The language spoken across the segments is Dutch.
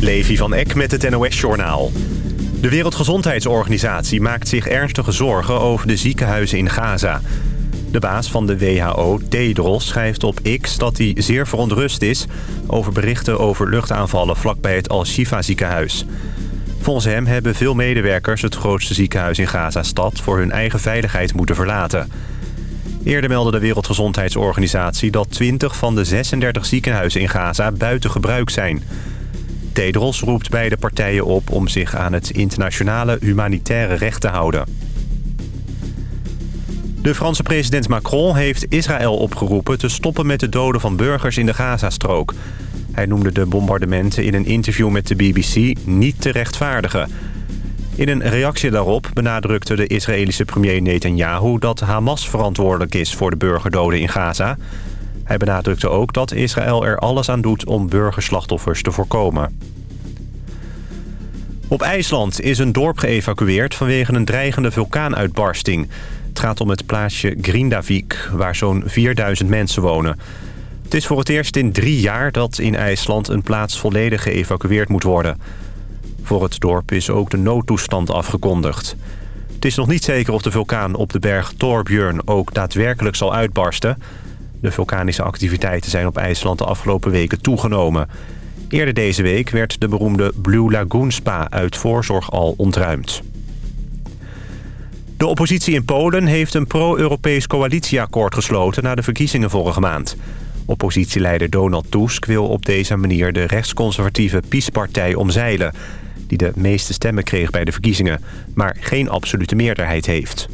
Levi van Eck met het NOS-journaal. De Wereldgezondheidsorganisatie maakt zich ernstige zorgen over de ziekenhuizen in Gaza. De baas van de WHO, Tedros, schrijft op X dat hij zeer verontrust is... over berichten over luchtaanvallen vlakbij het Al-Shifa ziekenhuis. Volgens hem hebben veel medewerkers het grootste ziekenhuis in Gaza-stad... voor hun eigen veiligheid moeten verlaten. Eerder meldde de Wereldgezondheidsorganisatie dat 20 van de 36 ziekenhuizen in Gaza buiten gebruik zijn... Tedros roept beide partijen op om zich aan het internationale humanitaire recht te houden. De Franse president Macron heeft Israël opgeroepen te stoppen met de doden van burgers in de Gazastrook. Hij noemde de bombardementen in een interview met de BBC niet te rechtvaardigen. In een reactie daarop benadrukte de Israëlische premier Netanyahu dat Hamas verantwoordelijk is voor de burgerdoden in Gaza. Hij benadrukte ook dat Israël er alles aan doet om burgerslachtoffers te voorkomen. Op IJsland is een dorp geëvacueerd vanwege een dreigende vulkaanuitbarsting. Het gaat om het plaatsje Grindavik, waar zo'n 4000 mensen wonen. Het is voor het eerst in drie jaar dat in IJsland een plaats volledig geëvacueerd moet worden. Voor het dorp is ook de noodtoestand afgekondigd. Het is nog niet zeker of de vulkaan op de berg Torbjörn ook daadwerkelijk zal uitbarsten. De vulkanische activiteiten zijn op IJsland de afgelopen weken toegenomen. Eerder deze week werd de beroemde Blue Lagoon Spa uit voorzorg al ontruimd. De oppositie in Polen heeft een pro-Europees coalitieakkoord gesloten... na de verkiezingen vorige maand. Oppositieleider Donald Tusk wil op deze manier de rechtsconservatieve PiS-partij omzeilen... die de meeste stemmen kreeg bij de verkiezingen, maar geen absolute meerderheid heeft.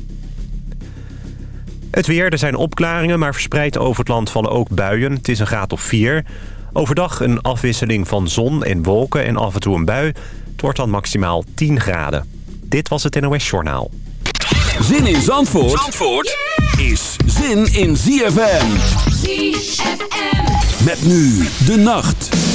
Het weer, er zijn opklaringen, maar verspreid over het land vallen ook buien. Het is een graad of 4. Overdag een afwisseling van zon en wolken en af en toe een bui. Het wordt dan maximaal 10 graden. Dit was het NOS Journaal. Zin in Zandvoort, Zandvoort is zin in ZFM. ZFM. Met nu de nacht.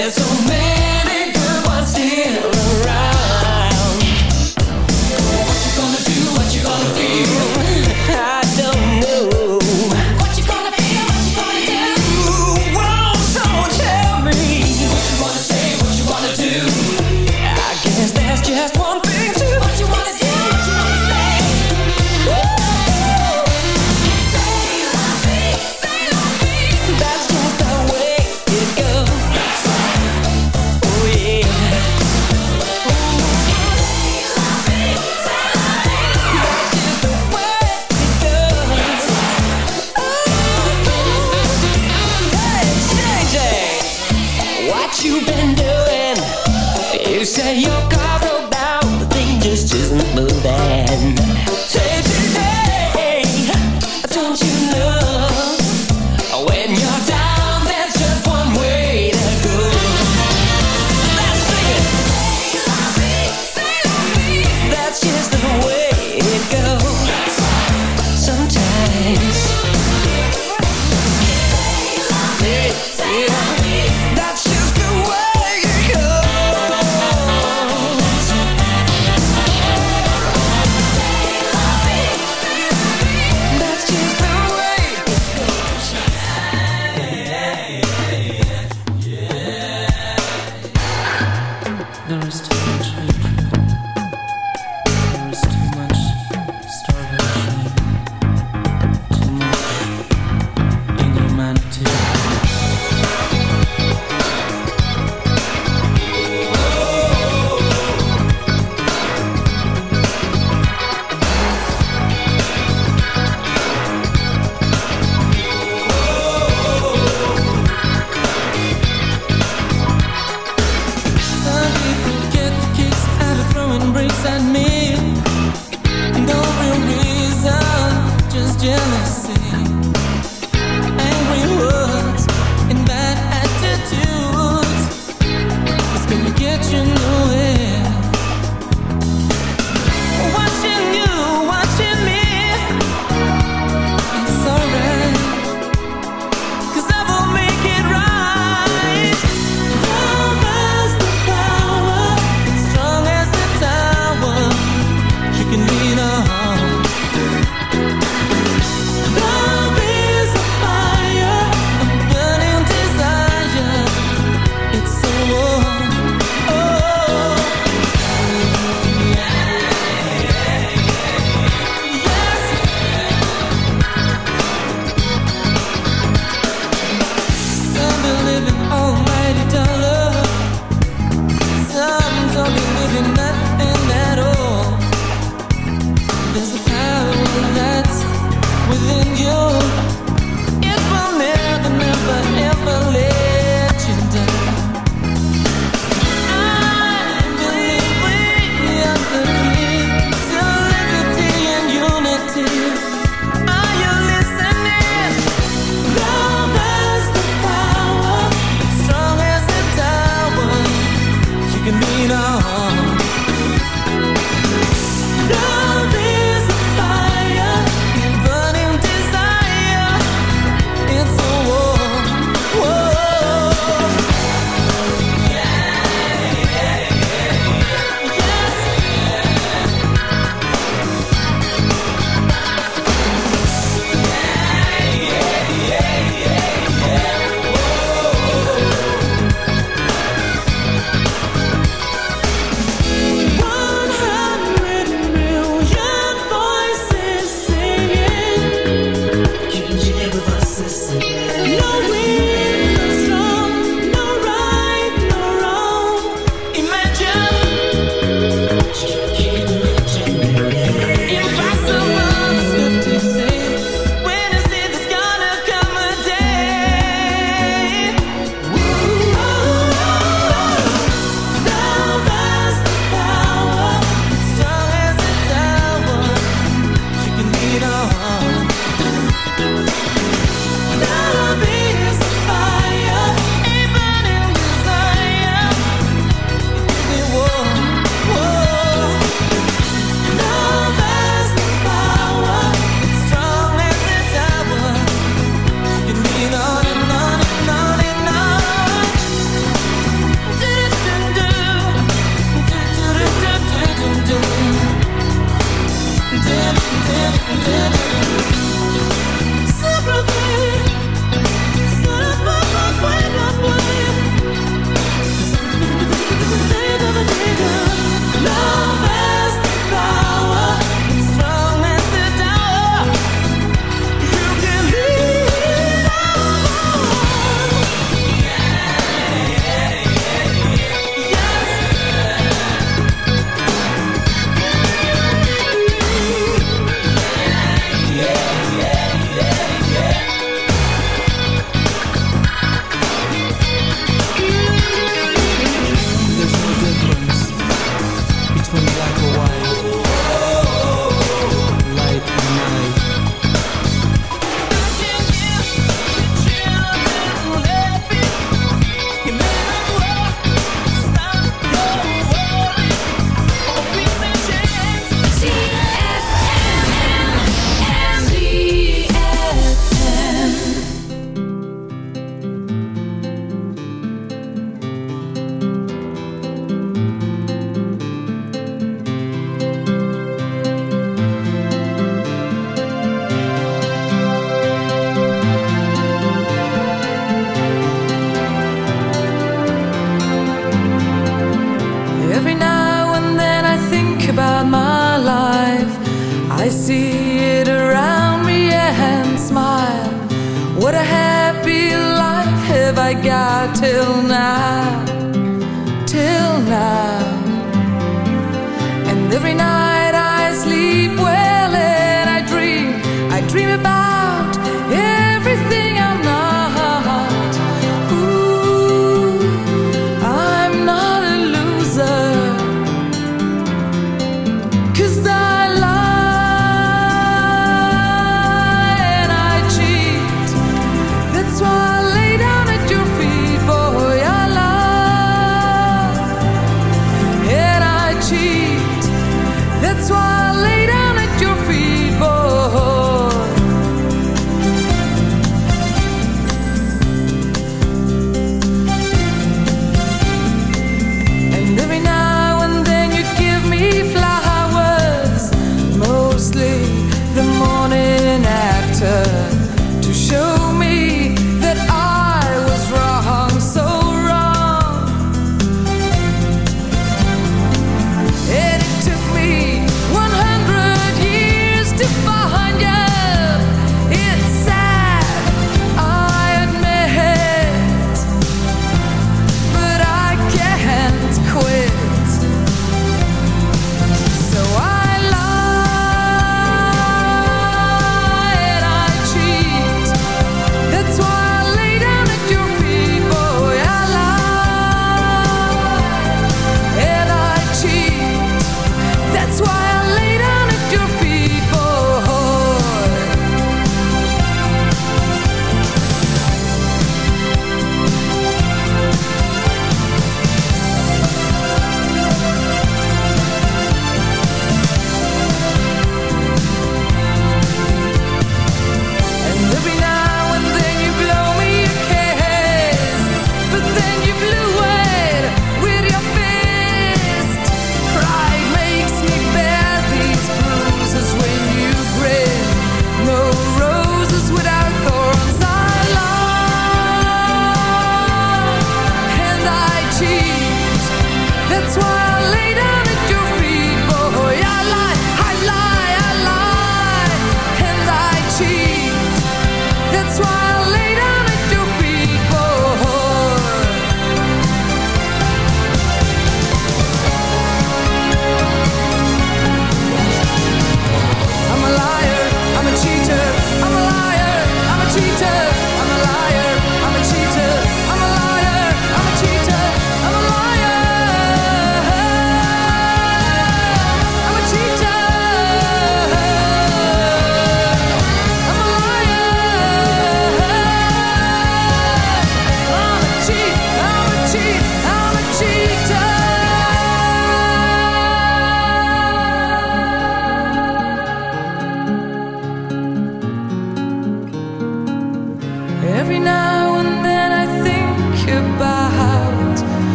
There's so many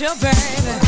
your baby.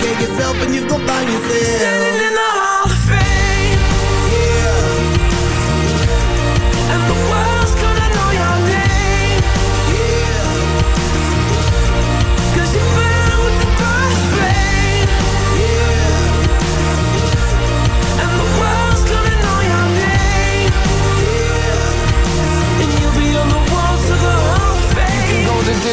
educate yourself and you gon' find yourself. Standing in the Hall of Fame. Yeah. And the world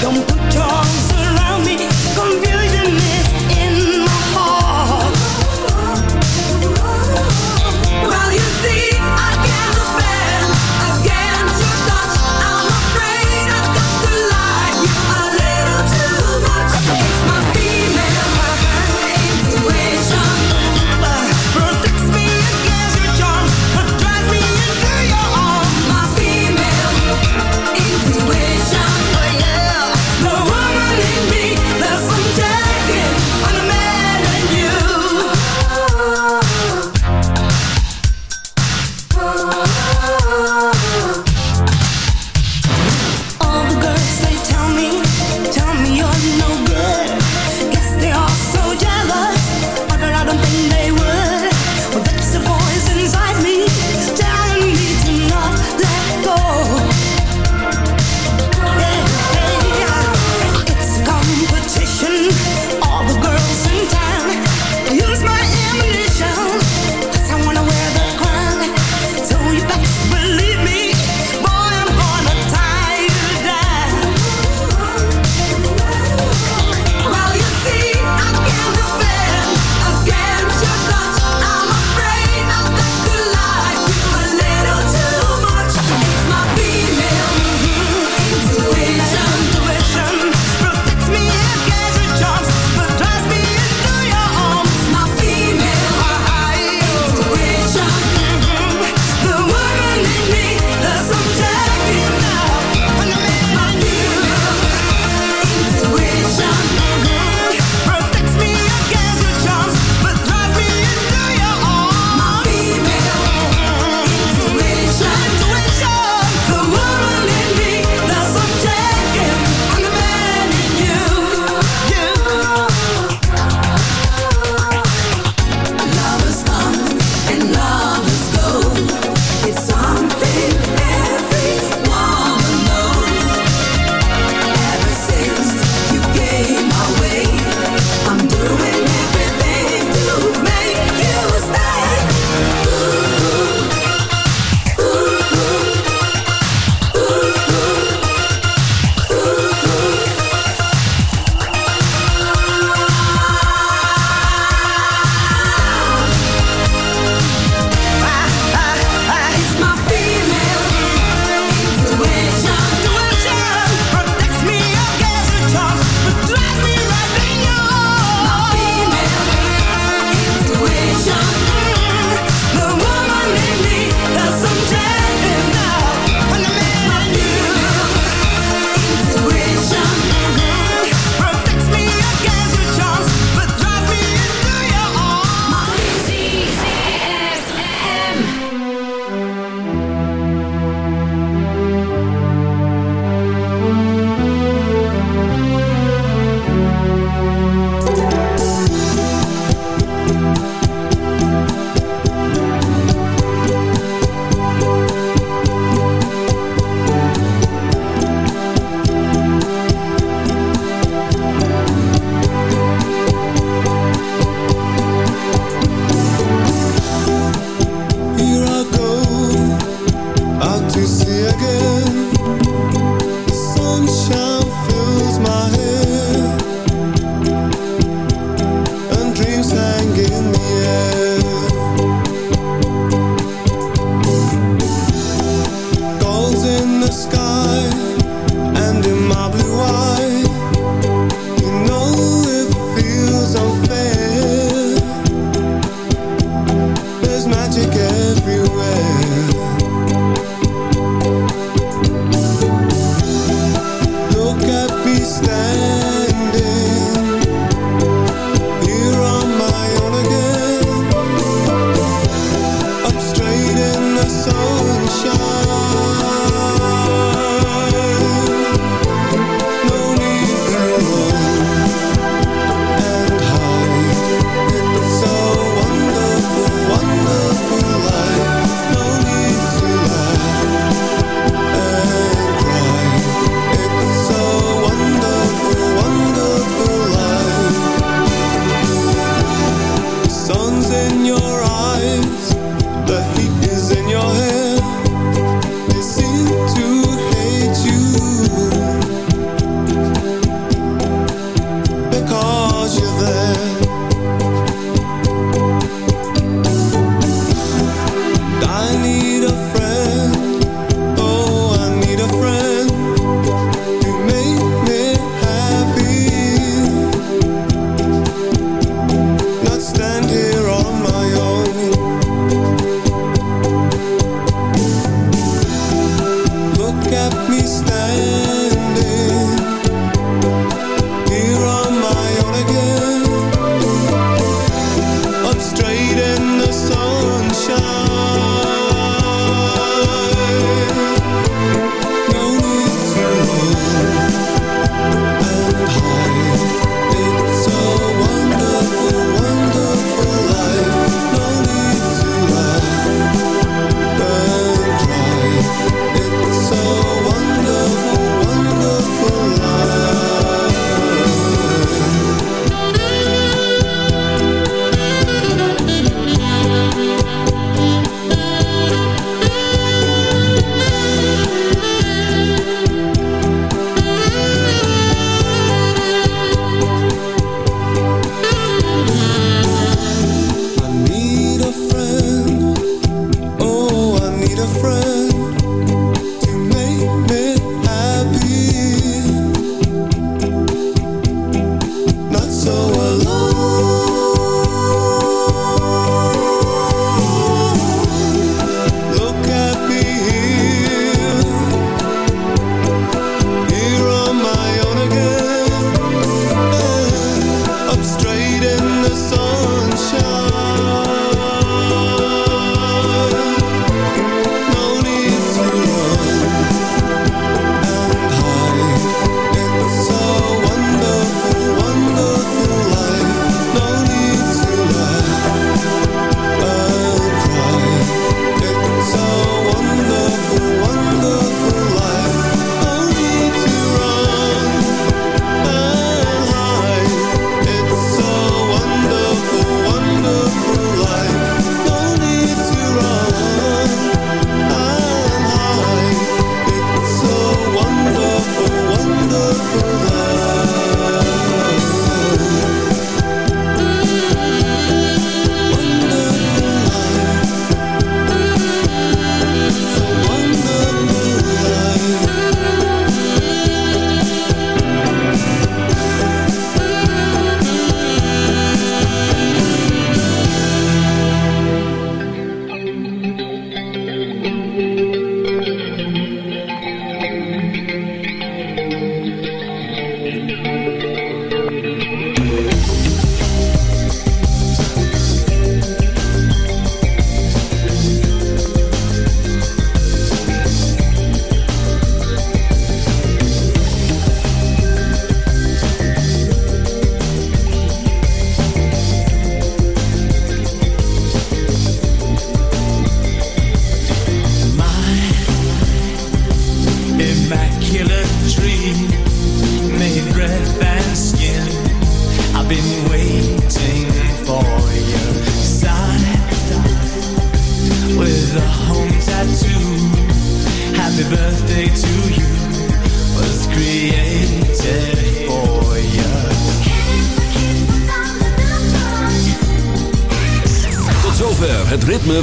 Don't put your arms